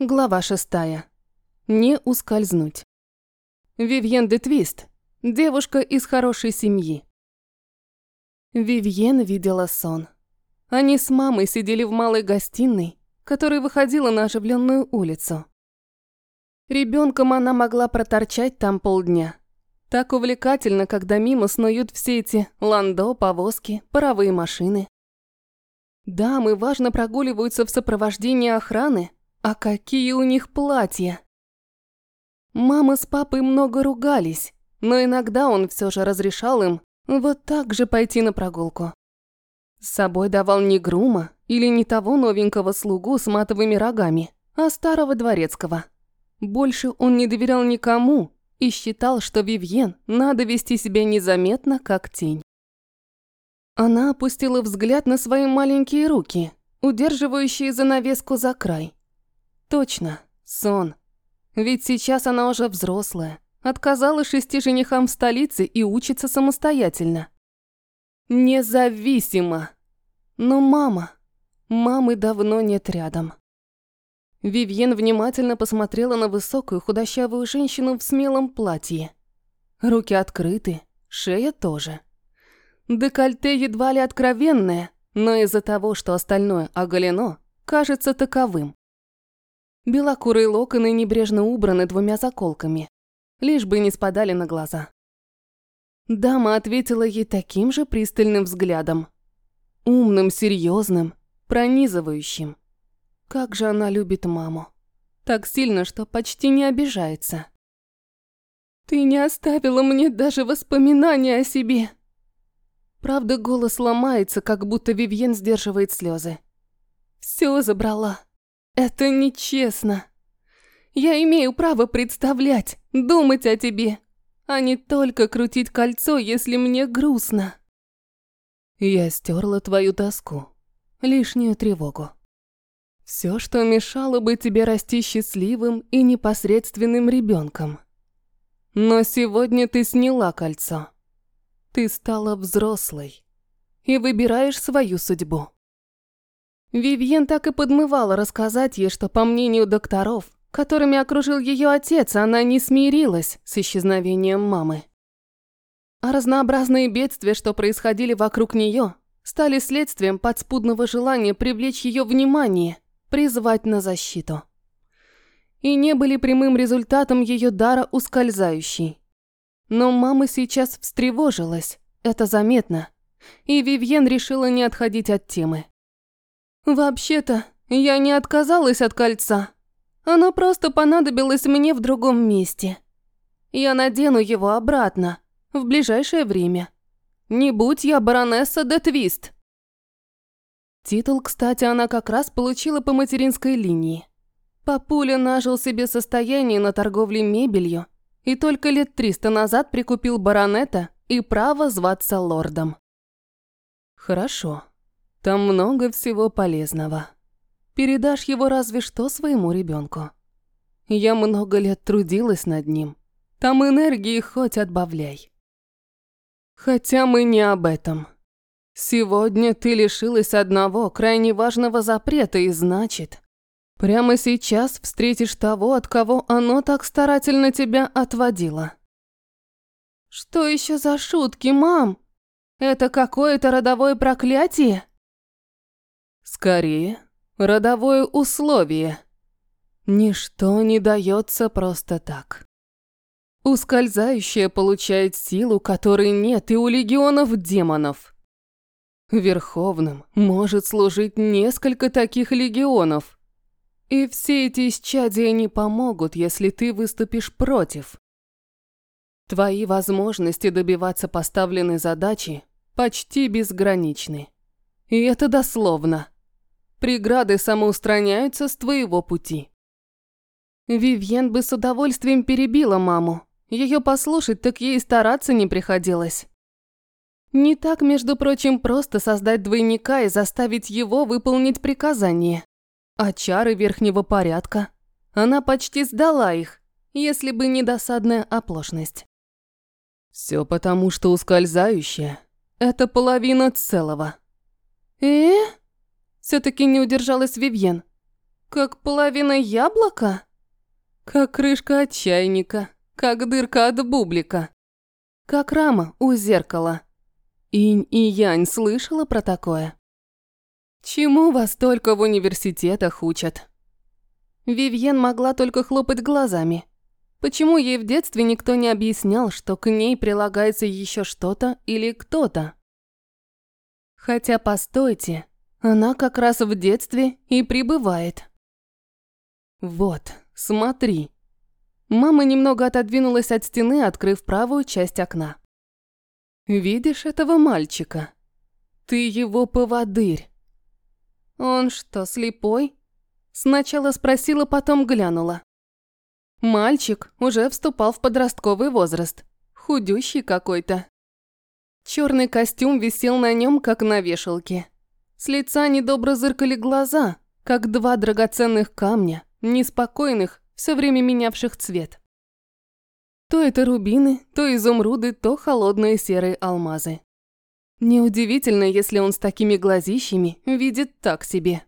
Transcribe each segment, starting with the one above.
Глава шестая. Не ускользнуть. Вивьен де Твист. Девушка из хорошей семьи. Вивьен видела сон. Они с мамой сидели в малой гостиной, которая выходила на оживленную улицу. Ребенком она могла проторчать там полдня. Так увлекательно, когда мимо снуют все эти ландо, повозки, паровые машины. Дамы важно прогуливаются в сопровождении охраны, а какие у них платья! Мама с папой много ругались, но иногда он все же разрешал им вот так же пойти на прогулку. С собой давал не грума или не того новенького слугу с матовыми рогами, а старого дворецкого. Больше он не доверял никому и считал, что Вивьен надо вести себя незаметно, как тень. Она опустила взгляд на свои маленькие руки, удерживающие занавеску за край. Точно, сон. Ведь сейчас она уже взрослая, отказала шести женихам в столице и учится самостоятельно. Независимо. Но мама... Мамы давно нет рядом. Вивьен внимательно посмотрела на высокую худощавую женщину в смелом платье. Руки открыты, шея тоже. Декольте едва ли откровенное, но из-за того, что остальное оголено, кажется таковым. Белокурые локоны небрежно убраны двумя заколками, лишь бы не спадали на глаза. Дама ответила ей таким же пристальным взглядом. Умным, серьезным, пронизывающим. Как же она любит маму. Так сильно, что почти не обижается. «Ты не оставила мне даже воспоминания о себе!» Правда, голос ломается, как будто Вивьен сдерживает слезы. «Все забрала. Это нечестно. Я имею право представлять, думать о тебе, а не только крутить кольцо, если мне грустно. Я стерла твою тоску, лишнюю тревогу. Все, что мешало бы тебе расти счастливым и непосредственным ребенком. Но сегодня ты сняла кольцо. Ты стала взрослой и выбираешь свою судьбу. Вивьен так и подмывала рассказать ей, что, по мнению докторов, которыми окружил ее отец, она не смирилась с исчезновением мамы. А разнообразные бедствия, что происходили вокруг нее, стали следствием подспудного желания привлечь ее внимание, призвать на защиту. И не были прямым результатом ее дара ускользающей. Но мама сейчас встревожилась, это заметно, и Вивьен решила не отходить от темы. «Вообще-то, я не отказалась от кольца. Оно просто понадобилось мне в другом месте. Я надену его обратно, в ближайшее время. Не будь я баронесса де Твист». Титул, кстати, она как раз получила по материнской линии. Папуля нажил себе состояние на торговле мебелью и только лет триста назад прикупил баронета и право зваться лордом. Хорошо. Там много всего полезного. Передашь его разве что своему ребенку. Я много лет трудилась над ним. Там энергии хоть отбавляй. Хотя мы не об этом. Сегодня ты лишилась одного крайне важного запрета, и значит, прямо сейчас встретишь того, от кого оно так старательно тебя отводило. Что еще за шутки, мам? Это какое-то родовое проклятие? Скорее, родовое условие. Ничто не дается просто так. Ускользающее получает силу, которой нет и у легионов демонов. Верховным может служить несколько таких легионов. И все эти исчадия не помогут, если ты выступишь против. Твои возможности добиваться поставленной задачи почти безграничны. И это дословно. Преграды самоустраняются с твоего пути. Вивьен бы с удовольствием перебила маму. Ее послушать, так ей стараться не приходилось. Не так, между прочим, просто создать двойника и заставить его выполнить приказание. А чары верхнего порядка? Она почти сдала их, если бы не досадная оплошность. Все потому, что ускользающее – это половина целого. Э? Все-таки не удержалась Вивьен. Как половина яблока? Как крышка от чайника, как дырка от бублика. Как рама у зеркала. Инь и Янь слышала про такое? Чему вас только в университетах учат? Вивьен могла только хлопать глазами. Почему ей в детстве никто не объяснял, что к ней прилагается еще что-то или кто-то? Хотя, постойте, она как раз в детстве и пребывает. Вот, смотри. Мама немного отодвинулась от стены, открыв правую часть окна. Видишь этого мальчика? Ты его поводырь. Он что, слепой? Сначала спросила, потом глянула. Мальчик уже вступал в подростковый возраст. Худющий какой-то. Черный костюм висел на нем, как на вешалке. С лица недобро зыркали глаза, как два драгоценных камня, неспокойных, все время менявших цвет. То это рубины, то изумруды, то холодные серые алмазы. Неудивительно, если он с такими глазищами видит так себе.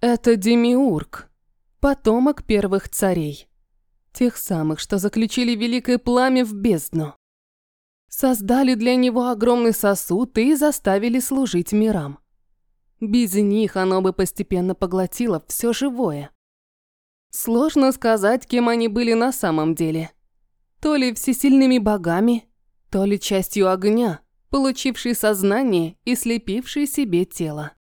Это Демиург, потомок первых царей. Тех самых, что заключили великое пламя в бездну. Создали для него огромный сосуд и заставили служить мирам. Без них оно бы постепенно поглотило все живое. Сложно сказать, кем они были на самом деле. То ли всесильными богами, то ли частью огня, получившей сознание и слепившей себе тело.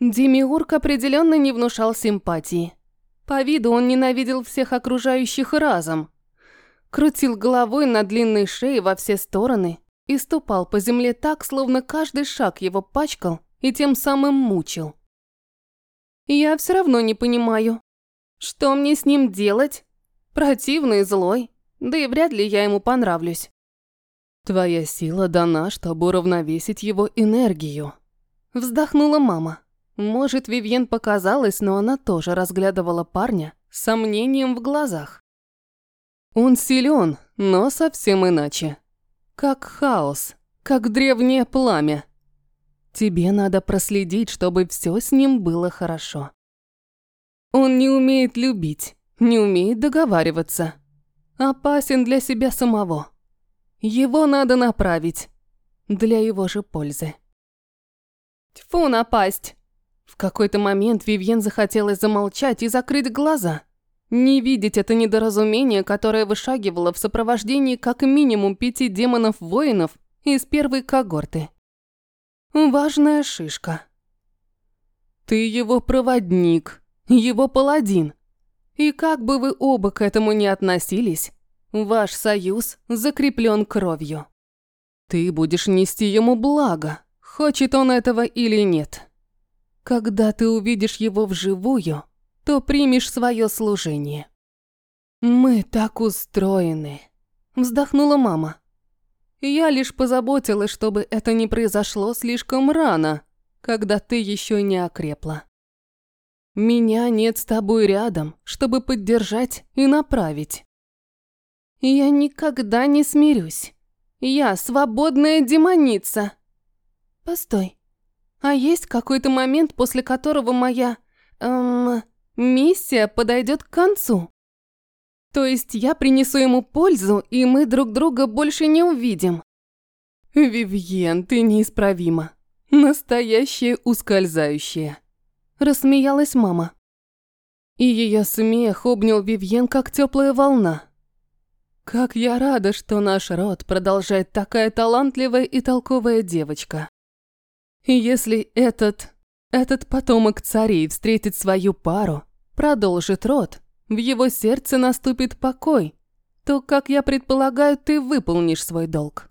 Демиург определенно не внушал симпатии. По виду он ненавидел всех окружающих разом. Крутил головой на длинной шее во все стороны и ступал по земле так, словно каждый шаг его пачкал и тем самым мучил. Я все равно не понимаю, что мне с ним делать? Противный злой, да и вряд ли я ему понравлюсь. Твоя сила дана, чтобы уравновесить его энергию. Вздохнула мама. Может, Вивьен показалось, но она тоже разглядывала парня с сомнением в глазах. Он силен, но совсем иначе. Как хаос, как древнее пламя. Тебе надо проследить, чтобы все с ним было хорошо. Он не умеет любить, не умеет договариваться. Опасен для себя самого. Его надо направить. Для его же пользы. Тьфу, напасть! В какой-то момент Вивьен захотелось замолчать и закрыть глаза. Не видеть это недоразумение, которое вышагивало в сопровождении как минимум пяти демонов-воинов из первой когорты. Важная шишка. Ты его проводник, его паладин. И как бы вы оба к этому не относились, ваш союз закреплен кровью. Ты будешь нести ему благо, хочет он этого или нет. Когда ты увидишь его вживую, то примешь свое служение. Мы так устроены, вздохнула мама. Я лишь позаботилась, чтобы это не произошло слишком рано, когда ты еще не окрепла. Меня нет с тобой рядом, чтобы поддержать и направить. Я никогда не смирюсь. Я свободная демоница. Постой, а есть какой-то момент, после которого моя... Эм, миссия подойдет к концу? То есть я принесу ему пользу, и мы друг друга больше не увидим? Вивьен, ты неисправима. Настоящая ускользающая. Рассмеялась мама. И ее смех обнял Вивьен, как теплая волна. Как я рада, что наш род продолжает такая талантливая и толковая девочка. И если этот, этот потомок царей встретит свою пару, продолжит род, в его сердце наступит покой, то, как я предполагаю, ты выполнишь свой долг.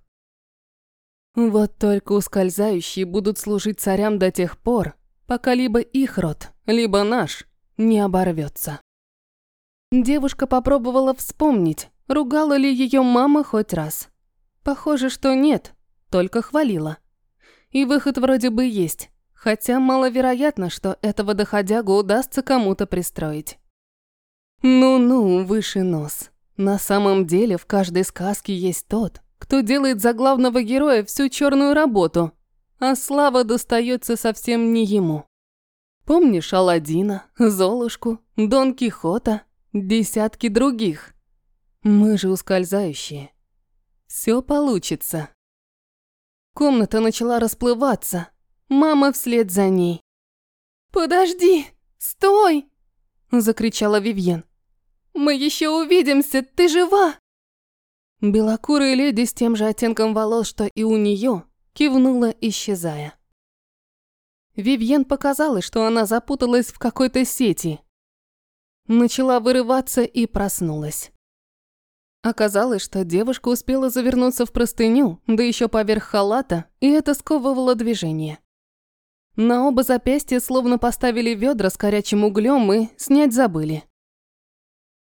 Вот только ускользающие будут служить царям до тех пор, пока либо их род, либо наш не оборвется. Девушка попробовала вспомнить, ругала ли ее мама хоть раз. Похоже, что нет, только хвалила. И выход вроде бы есть, хотя маловероятно, что этого доходягу удастся кому-то пристроить. Ну-ну, выше нос. На самом деле в каждой сказке есть тот, кто делает за главного героя всю черную работу, а слава достается совсем не ему. Помнишь Аладдина, Золушку, Дон Кихота, десятки других? Мы же ускользающие. Все получится. Комната начала расплываться. Мама вслед за ней. «Подожди! Стой!» – закричала Вивьен. «Мы еще увидимся! Ты жива!» Белокурая леди с тем же оттенком волос, что и у нее, кивнула, исчезая. Вивьен показалось, что она запуталась в какой-то сети. Начала вырываться и проснулась. Оказалось, что девушка успела завернуться в простыню, да еще поверх халата, и это сковывало движение. На оба запястья словно поставили ведра с горячим углем и снять забыли.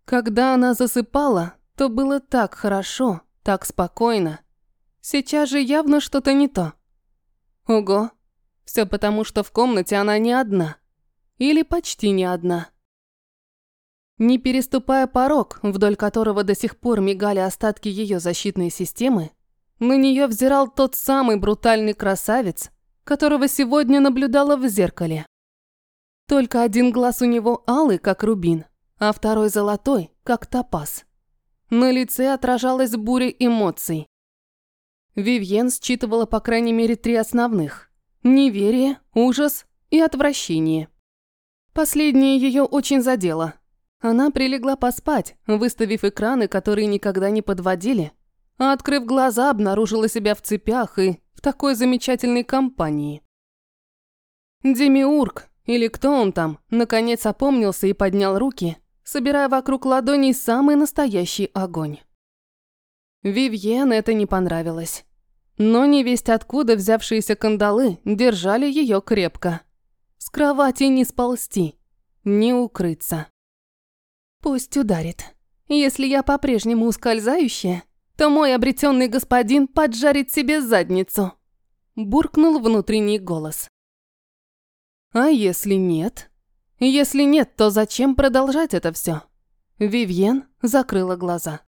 Когда она засыпала, то было так хорошо, так спокойно. Сейчас же явно что-то не то. Ого, все потому, что в комнате она не одна. Или почти не одна. Не переступая порог, вдоль которого до сих пор мигали остатки ее защитной системы, на нее взирал тот самый брутальный красавец, которого сегодня наблюдала в зеркале. Только один глаз у него алый, как рубин, а второй золотой, как топаз. На лице отражалась буря эмоций. Вивьен считывала по крайней мере три основных – неверие, ужас и отвращение. Последнее ее очень задело. Она прилегла поспать, выставив экраны, которые никогда не подводили, а открыв глаза, обнаружила себя в цепях и такой замечательной компании. Демиург, или кто он там, наконец опомнился и поднял руки, собирая вокруг ладоней самый настоящий огонь. Вивьен это не понравилось. Но невесть откуда взявшиеся кандалы держали ее крепко. С кровати не сползти, не укрыться. Пусть ударит. Если я по-прежнему ускользающая, то мой обретенный господин поджарит себе задницу. Буркнул внутренний голос. А если нет? Если нет, то зачем продолжать это все? Вивьен закрыла глаза.